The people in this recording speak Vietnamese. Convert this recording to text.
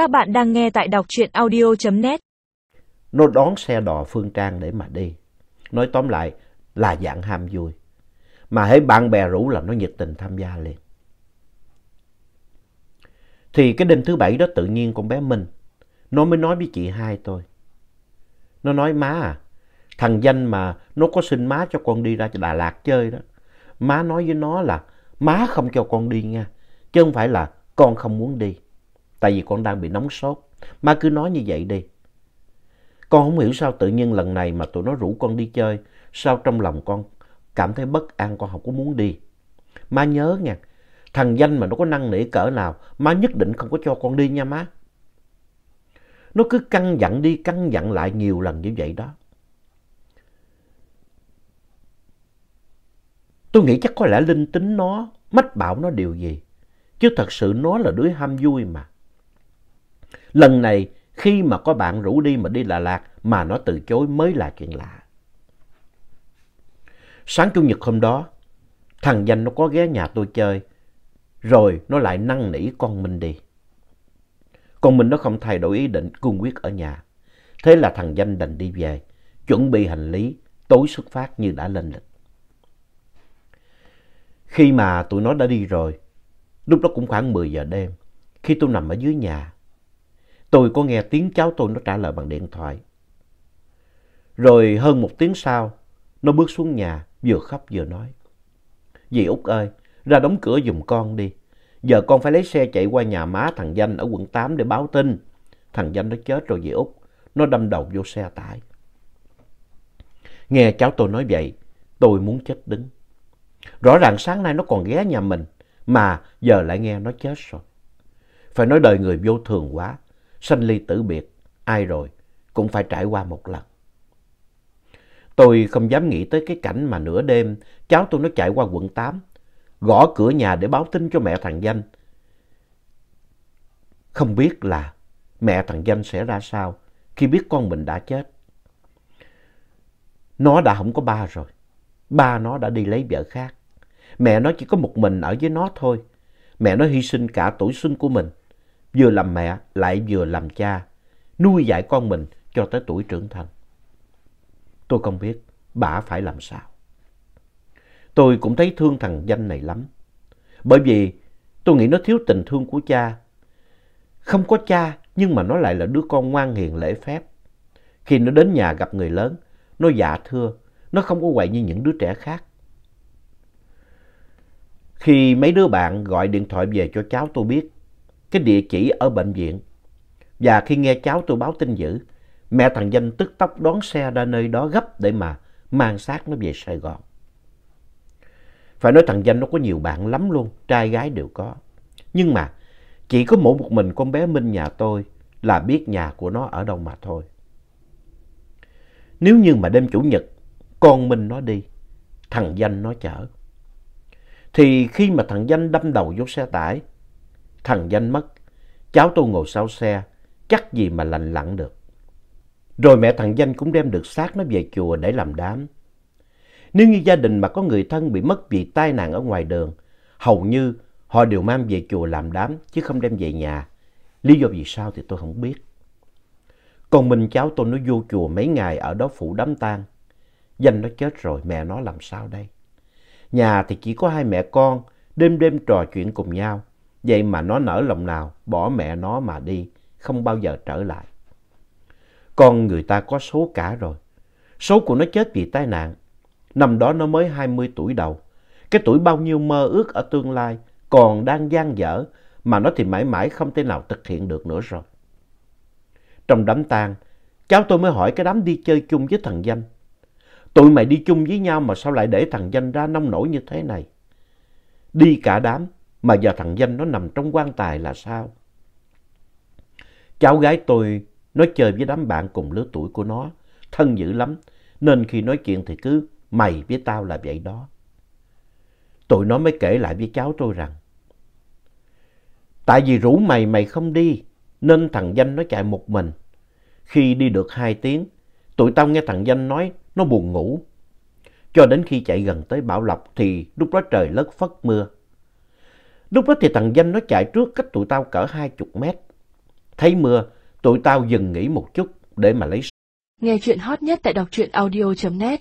Các bạn đang nghe tại đọc truyện audio.net. Nó đón xe đò Phương Trang để mà đi. Nói tóm lại là dạng ham vui. Mà hãy bạn bè rủ là nó nhiệt tình tham gia liền. Thì cái đêm thứ bảy đó tự nhiên con bé Minh, nó mới nói với chị hai tôi. Nó nói má à, thằng danh mà nó có xin má cho con đi ra Đà Lạt chơi đó. Má nói với nó là má không cho con đi nha, chứ không phải là con không muốn đi. Tại vì con đang bị nóng sốt, má cứ nói như vậy đi. Con không hiểu sao tự nhiên lần này mà tụi nó rủ con đi chơi, sao trong lòng con cảm thấy bất an con không có muốn đi. Má nhớ nha, thằng danh mà nó có năng nỉ cỡ nào, má nhất định không có cho con đi nha má. Nó cứ căng dặn đi, căng dặn lại nhiều lần như vậy đó. Tôi nghĩ chắc có lẽ linh tính nó, mách bảo nó điều gì. Chứ thật sự nó là đứa ham vui mà. Lần này khi mà có bạn rủ đi mà đi Đà Lạt mà nó từ chối mới là chuyện lạ. Sáng Chủ nhật hôm đó, thằng Danh nó có ghé nhà tôi chơi, rồi nó lại năn nỉ con mình đi. Con mình nó không thay đổi ý định cương quyết ở nhà. Thế là thằng Danh đành đi về, chuẩn bị hành lý, tối xuất phát như đã lên lịch. Khi mà tụi nó đã đi rồi, lúc đó cũng khoảng 10 giờ đêm, khi tôi nằm ở dưới nhà, tôi có nghe tiếng cháu tôi nó trả lời bằng điện thoại. Rồi hơn một tiếng sau, nó bước xuống nhà, vừa khóc vừa nói. Dì Út ơi, ra đóng cửa giùm con đi. Giờ con phải lấy xe chạy qua nhà má thằng Danh ở quận 8 để báo tin. Thằng Danh nó chết rồi dì Út, nó đâm đầu vô xe tải. Nghe cháu tôi nói vậy, tôi muốn chết đứng. Rõ ràng sáng nay nó còn ghé nhà mình, mà giờ lại nghe nó chết rồi. Phải nói đời người vô thường quá, sanh ly tử biệt, ai rồi cũng phải trải qua một lần. Tôi không dám nghĩ tới cái cảnh mà nửa đêm cháu tôi nó chạy qua quận 8, gõ cửa nhà để báo tin cho mẹ thằng Danh. Không biết là mẹ thằng Danh sẽ ra sao khi biết con mình đã chết. Nó đã không có ba rồi, ba nó đã đi lấy vợ khác. Mẹ nó chỉ có một mình ở với nó thôi. Mẹ nó hy sinh cả tuổi xuân của mình. Vừa làm mẹ lại vừa làm cha. Nuôi dạy con mình cho tới tuổi trưởng thành. Tôi không biết bà phải làm sao. Tôi cũng thấy thương thằng danh này lắm. Bởi vì tôi nghĩ nó thiếu tình thương của cha. Không có cha nhưng mà nó lại là đứa con ngoan hiền lễ phép. Khi nó đến nhà gặp người lớn, nó dạ thưa, nó không có quậy như những đứa trẻ khác. Khi mấy đứa bạn gọi điện thoại về cho cháu tôi biết cái địa chỉ ở bệnh viện và khi nghe cháu tôi báo tin dữ, mẹ thằng Danh tức tốc đón xe ra nơi đó gấp để mà mang xác nó về Sài Gòn. Phải nói thằng Danh nó có nhiều bạn lắm luôn, trai gái đều có. Nhưng mà chỉ có mỗi một mình con bé Minh nhà tôi là biết nhà của nó ở đâu mà thôi. Nếu như mà đêm Chủ nhật con Minh nó đi, thằng Danh nó chở. Thì khi mà thằng Danh đâm đầu vô xe tải, thằng Danh mất, cháu tôi ngồi sau xe, chắc gì mà lành lặn được. Rồi mẹ thằng Danh cũng đem được xác nó về chùa để làm đám. Nếu như gia đình mà có người thân bị mất vì tai nạn ở ngoài đường, hầu như họ đều mang về chùa làm đám chứ không đem về nhà. Lý do vì sao thì tôi không biết. Còn mình cháu tôi nó vô chùa mấy ngày ở đó phụ đám tang. Danh nó chết rồi, mẹ nó làm sao đây? Nhà thì chỉ có hai mẹ con, đêm đêm trò chuyện cùng nhau. Vậy mà nó nở lòng nào, bỏ mẹ nó mà đi, không bao giờ trở lại. Con người ta có số cả rồi. Số của nó chết vì tai nạn. Năm đó nó mới 20 tuổi đầu. Cái tuổi bao nhiêu mơ ước ở tương lai còn đang gian dở mà nó thì mãi mãi không thể nào thực hiện được nữa rồi. Trong đám tang, cháu tôi mới hỏi cái đám đi chơi chung với thằng Danh. Tụi mày đi chung với nhau mà sao lại để thằng Danh ra nông nổi như thế này? Đi cả đám mà giờ thằng Danh nó nằm trong quan tài là sao? Cháu gái tôi nó chơi với đám bạn cùng lứa tuổi của nó, thân dữ lắm, nên khi nói chuyện thì cứ mày với tao là vậy đó. Tụi nó mới kể lại với cháu tôi rằng, tại vì rủ mày mày không đi, nên thằng Danh nó chạy một mình. Khi đi được hai tiếng, tụi tao nghe thằng Danh nói nó buồn ngủ. Cho đến khi chạy gần tới Bảo Lộc thì lúc đó trời lất phất mưa. Lúc đó thì thằng Danh nó chạy trước cách tụi tao cỡ hai chục mét. Thấy mưa, tụi tao dừng nghỉ một chút để mà lấy Nghe chuyện hot nhất tại đọc truyện audio.net